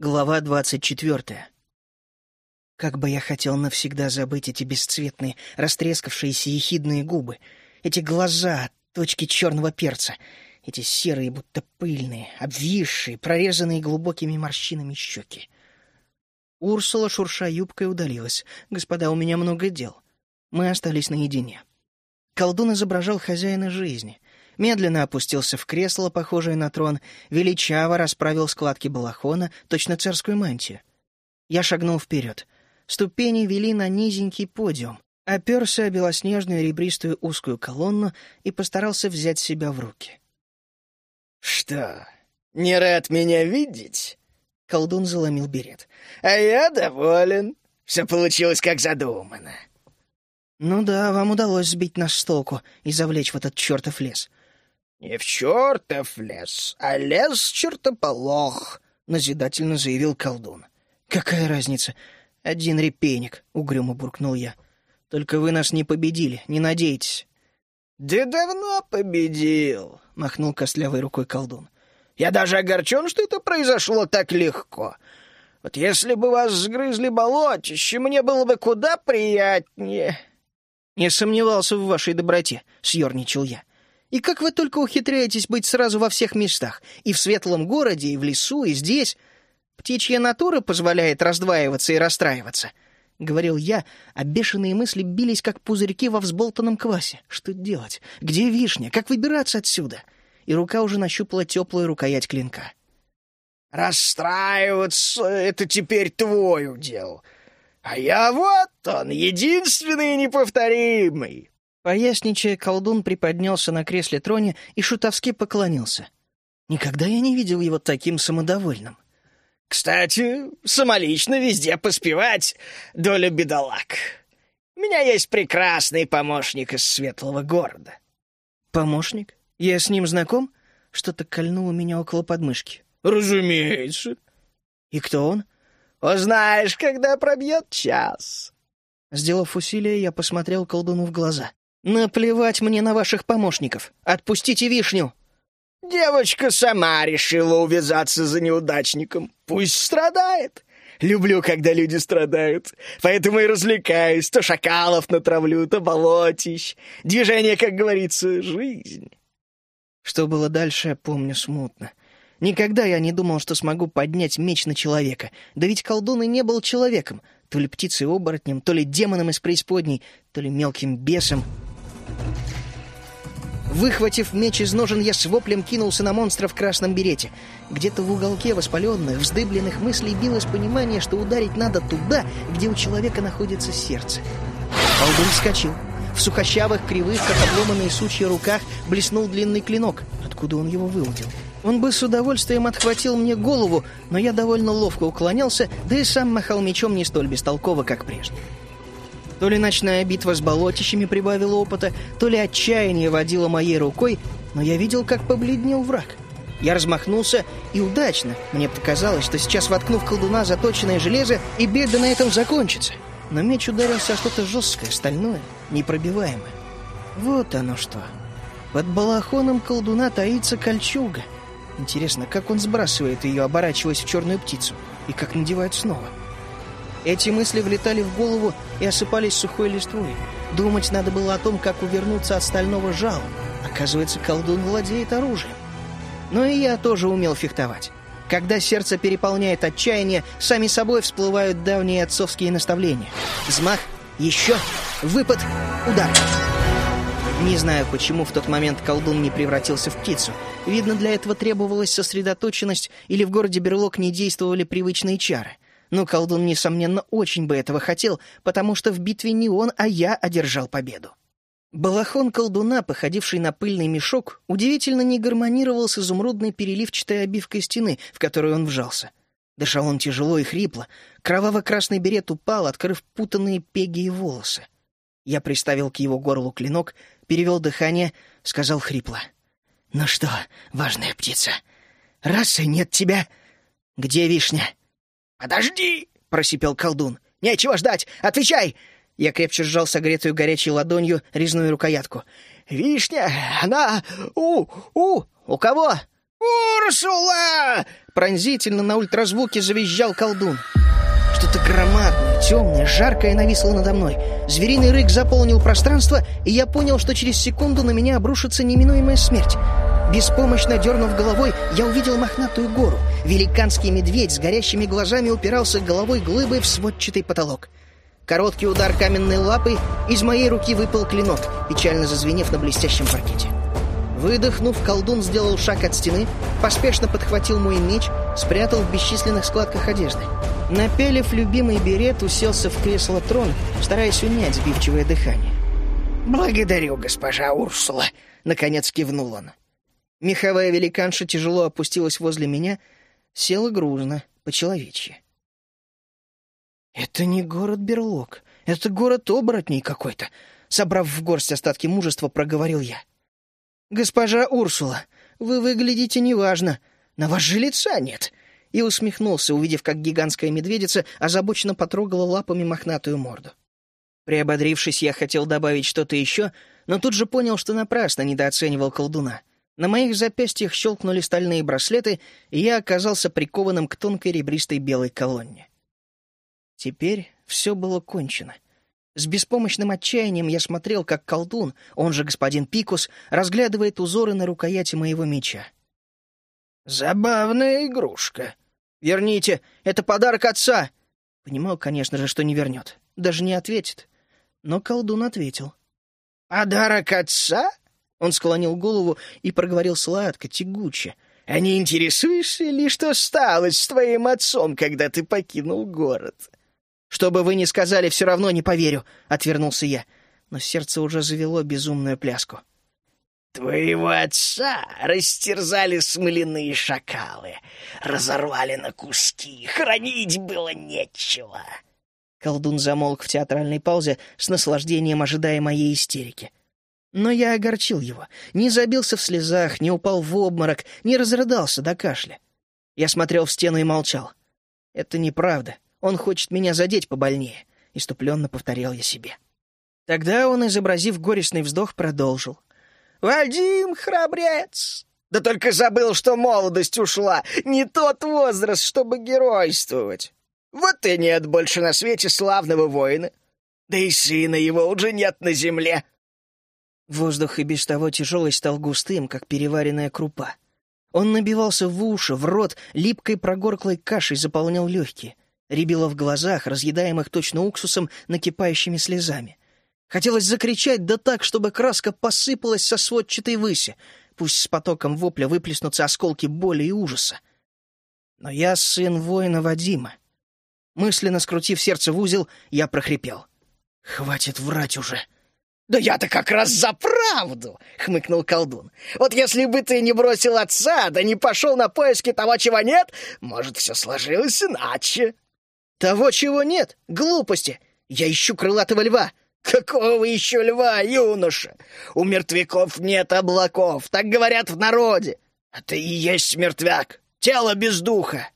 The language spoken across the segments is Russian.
Глава двадцать четвертая. Как бы я хотел навсегда забыть эти бесцветные, растрескавшиеся ехидные губы, эти глаза, точки черного перца, эти серые, будто пыльные, обвисшие, прорезанные глубокими морщинами щеки. Урсула, шурша юбкой, удалилась. «Господа, у меня много дел». Мы остались наедине. Колдун изображал хозяина жизни. Медленно опустился в кресло, похожее на трон, величаво расправил складки балахона, точно царскую мантию. Я шагнул вперед. Ступени вели на низенький подиум, оперся о белоснежную ребристую узкую колонну и постарался взять себя в руки. «Что, не рад меня видеть?» Колдун заломил берет. «А я доволен. Все получилось как задумано». «Ну да, вам удалось сбить нас с толку и завлечь в этот чертов лес. «Не в чертов лес, а лес чертополох», — назидательно заявил колдун. «Какая разница? Один репейник», — угрюмо буркнул я. «Только вы нас не победили, не надейтесь». «Да давно победил», — махнул костлявой рукой колдун. «Я даже огорчен, что это произошло так легко. Вот если бы вас сгрызли болотище, мне было бы куда приятнее». «Не сомневался в вашей доброте», — съерничал я. И как вы только ухитряетесь быть сразу во всех местах, и в светлом городе, и в лесу, и здесь? Птичья натура позволяет раздваиваться и расстраиваться. — говорил я, а бешеные мысли бились, как пузырьки во взболтанном квасе. Что делать? Где вишня? Как выбираться отсюда? И рука уже нащупала теплую рукоять клинка. «Расстраиваться — это теперь твой удел. А я вот он, единственный и неповторимый. Поясничая, колдун приподнялся на кресле троне и шутовски поклонился. Никогда я не видел его таким самодовольным. «Кстати, самолично везде поспевать — доля бедолаг. У меня есть прекрасный помощник из светлого города». «Помощник? Я с ним знаком?» Что-то кольнуло меня около подмышки. «Разумеется». «И кто он?» «Узнаешь, когда пробьет час». Сделав усилие, я посмотрел колдуну в глаза. «Наплевать мне на ваших помощников! Отпустите вишню!» «Девочка сама решила увязаться за неудачником. Пусть страдает. Люблю, когда люди страдают, поэтому и развлекаюсь. То шакалов натравлю, то болотищ. Движение, как говорится, жизнь». Что было дальше, помню смутно. Никогда я не думал, что смогу поднять меч на человека. Да ведь колдун и не был человеком. То ли птицей-оборотнем, то ли демоном из преисподней, то ли мелким бесом. Выхватив меч из ножен, я с воплем кинулся на монстра в красном берете. Где-то в уголке воспаленных, вздыбленных мыслей билось понимание, что ударить надо туда, где у человека находится сердце. Колдун вскочил. В сухощавых, кривых, как обломанные сучья руках, блеснул длинный клинок. Откуда он его выудил? Он бы с удовольствием отхватил мне голову, но я довольно ловко уклонялся, да и сам махал мечом не столь бестолково, как прежде. То ли ночная битва с болотищами прибавила опыта, то ли отчаяние водило моей рукой, но я видел, как побледнел враг. Я размахнулся, и удачно. Мне показалось, что сейчас воткну в колдуна заточенное железо, и беда на этом закончится. Но меч ударился о что-то жесткое, стальное, непробиваемое. Вот оно что. Под балахоном колдуна таится кольчуга. Интересно, как он сбрасывает ее, оборачиваясь в черную птицу, и как надевает снова. — эти мысли влетали в голову и осыпались сухой листвой. Думать надо было о том, как увернуться от стального жала. Оказывается, колдун владеет оружием. Но и я тоже умел фехтовать. Когда сердце переполняет отчаяние, сами собой всплывают давние отцовские наставления. Взмах, еще, выпад, удар. Не знаю, почему в тот момент колдун не превратился в птицу. Видно, для этого требовалась сосредоточенность, или в городе Берлог не действовали привычные чары. Но колдун, несомненно, очень бы этого хотел, потому что в битве не он, а я одержал победу. Балахон колдуна, походивший на пыльный мешок, удивительно не гармонировал с изумрудной переливчатой обивкой стены, в которую он вжался. Дышал он тяжело и хрипло. Кроваво-красный берет упал, открыв путанные пеги и волосы. Я приставил к его горлу клинок, перевел дыхание, сказал хрипло. «Ну что, важная птица, раз и нет тебя, где вишня?» «Подожди!» — просипел колдун. «Нечего ждать! Отвечай!» Я крепче сжал согретую горячей ладонью резную рукоятку. «Вишня! Она... У... У... У кого?» «У «Урсула!» Пронзительно на ультразвуке завизжал колдун. Что-то громадное, темное, жаркое нависло надо мной. Звериный рык заполнил пространство, и я понял, что через секунду на меня обрушится неминуемая смерть. Беспомощно дернув головой, я увидел мохнатую гору. Великанский медведь с горящими глазами упирался головой глыбой в сводчатый потолок. Короткий удар каменной лапой, из моей руки выпал клинок, печально зазвенев на блестящем паркете. Выдохнув, колдун сделал шаг от стены, поспешно подхватил мой меч, спрятал в бесчисленных складках одежды. Напялив любимый берет, уселся в кресло трон, стараясь унять сбивчивое дыхание. «Благодарю, госпожа Урсула!» — наконец кивнул он. Меховая великанша тяжело опустилась возле меня, села грузно, по-человечьи. «Это не город Берлог, это город оборотней какой-то», — собрав в горсть остатки мужества, проговорил я. «Госпожа Урсула, вы выглядите неважно, на вас же лица нет», и усмехнулся, увидев, как гигантская медведица озабоченно потрогала лапами мохнатую морду. Приободрившись, я хотел добавить что-то еще, но тут же понял, что напрасно недооценивал колдуна. На моих запястьях щелкнули стальные браслеты, и я оказался прикованным к тонкой ребристой белой колонне. Теперь все было кончено. С беспомощным отчаянием я смотрел, как колдун, он же господин Пикус, разглядывает узоры на рукояти моего меча. «Забавная игрушка». «Верните! Это подарок отца!» Понимал, конечно же, что не вернет. Даже не ответит. Но колдун ответил. «Подарок отца?» Он склонил голову и проговорил сладко, тягуче. «А не интересуешься ли, что стало с твоим отцом, когда ты покинул город?» «Что бы вы ни сказали, все равно не поверю», — отвернулся я. Но сердце уже завело безумную пляску. «Твоего отца растерзали смоляные шакалы, разорвали на куски, хранить было нечего». Колдун замолк в театральной паузе, с наслаждением ожидая моей истерики. Но я огорчил его. Не забился в слезах, не упал в обморок, не разрыдался до кашля. Я смотрел в стену и молчал. Это неправда. Он хочет меня задеть побольнее, — иступленно повторял я себе. Тогда он, изобразив горестный вздох, продолжил. «Вадим, храбрец! Да только забыл, что молодость ушла. Не тот возраст, чтобы геройствовать. Вот и нет больше на свете славного воина. Да и сына его уже нет на земле». Воздух и без того тяжелый стал густым, как переваренная крупа. Он набивался в уши, в рот, липкой прогорклой кашей заполнял легкие рябило в глазах, разъедаемых точно уксусом, накипающими слезами. Хотелось закричать да так, чтобы краска посыпалась со сводчатой выси, пусть с потоком вопля выплеснутся осколки боли и ужаса. Но я сын воина Вадима. Мысленно скрутив сердце в узел, я прохрипел. «Хватит врать уже!» «Да я-то как раз за правду!» — хмыкнул колдун. «Вот если бы ты не бросил отца, да не пошел на поиски того, чего нет, может, все сложилось иначе!» «Того, чего нет! Глупости! Я ищу крылатого льва!» «Какого еще льва, юноша? У мертвяков нет облаков, так говорят в народе. А ты и есть мертвяк, тело без духа».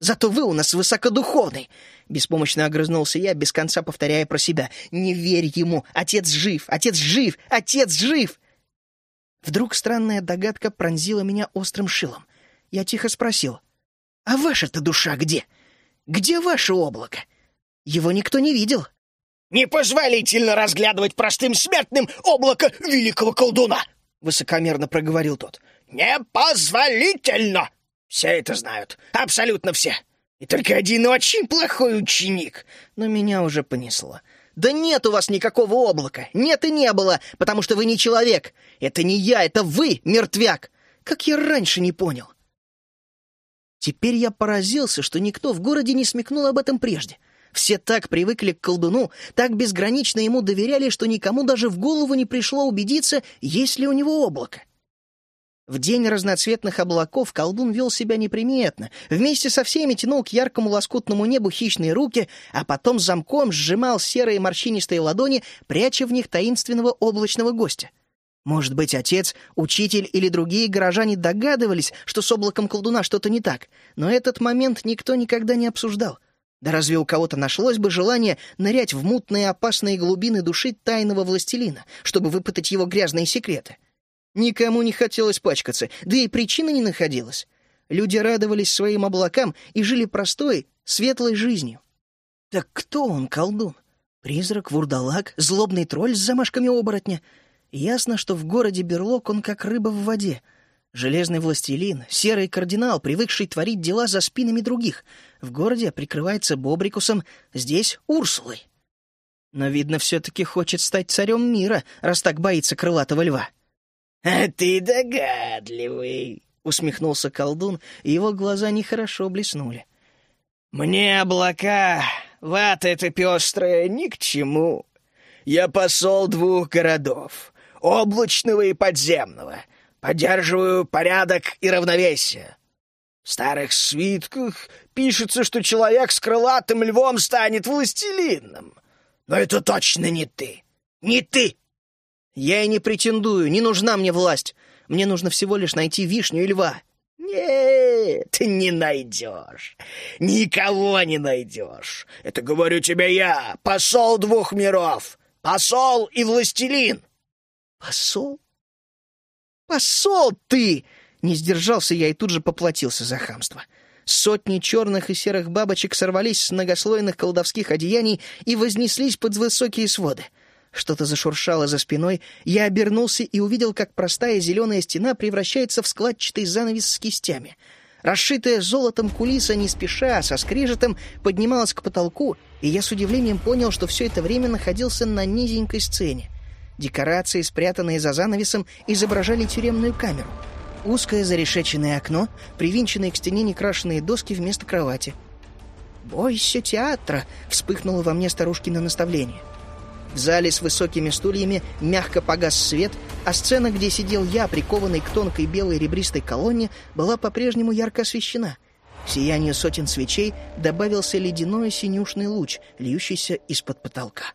«Зато вы у нас высокодуховный!» Беспомощно огрызнулся я, без конца повторяя про себя. «Не верь ему! Отец жив! Отец жив! Отец жив!» Вдруг странная догадка пронзила меня острым шилом. Я тихо спросил. «А ваша-то душа где?» Где ваше облако? Его никто не видел». «Непозволительно разглядывать простым смертным облако великого колдуна!» — высокомерно проговорил тот. «Непозволительно! Все это знают, абсолютно все. И только один очень плохой ученик. Но меня уже понесло. Да нет у вас никакого облака. Нет и не было, потому что вы не человек. Это не я, это вы, мертвяк. Как я раньше не понял. Теперь я поразился, что никто в городе не смекнул об этом прежде. Все так привыкли к колдуну, так безгранично ему доверяли, что никому даже в голову не пришло убедиться, есть ли у него облако. В день разноцветных облаков колдун вел себя неприметно, вместе со всеми тянул к яркому лоскутному небу хищные руки, а потом замком сжимал серые морщинистые ладони, пряча в них таинственного облачного гостя. Может быть, отец, учитель или другие горожане догадывались, что с облаком колдуна что-то не так, но этот момент никто никогда не обсуждал. Да разве у кого-то нашлось бы желание нырять в мутные опасные глубины души тайного властелина, чтобы выпытать его грязные секреты? Никому не хотелось пачкаться, да и причины не находилось. Люди радовались своим облакам и жили простой, светлой жизнью. Так кто он, колдун? Призрак, вурдалак, злобный тролль с замашками оборотня? Ясно, что в городе Берлок он как рыба в воде. Железный властелин, серый кардинал, привыкший творить дела за спинами других. В городе прикрывается Бобрикусом, здесь — Урсулой. Но, видно, все-таки хочет стать царем мира, раз так боится крылатого льва. «А ты догадливый», — усмехнулся колдун, и его глаза нехорошо блеснули. «Мне облака, вата эта пестрая, ни к чему. Я посол двух городов, облачного и подземного, поддерживаю порядок и равновесие. В старых свитках пишется, что человек с крылатым львом станет властелином. Но это точно не ты. Не ты. Я и не претендую, не нужна мне власть. Мне нужно всего лишь найти вишню и льва. Нет, не найдешь. Никого не найдешь. Это говорю тебе я, посол двух миров. Посол и властелин. Посол? Посол ты! Не сдержался я и тут же поплатился за хамство. Сотни черных и серых бабочек сорвались с многослойных колдовских одеяний и вознеслись под высокие своды. Что-то зашуршало за спиной, я обернулся и увидел, как простая зеленая стена превращается в складчатый занавес с кистями. Расшитая золотом кулиса не спеша, со скрежетом, поднималась к потолку, и я с удивлением понял, что все это время находился на низенькой сцене. Декорации, спрятанные за занавесом, изображали тюремную камеру — Узкое зарешеченное окно, привинченные к стене некрашенные доски вместо кровати. «Бойся театра!» — вспыхнуло во мне старушкино наставление. В зале с высокими стульями мягко погас свет, а сцена, где сидел я, прикованный к тонкой белой ребристой колонне, была по-прежнему ярко освещена. Сияние сотен свечей добавился ледяной синюшный луч, льющийся из-под потолка.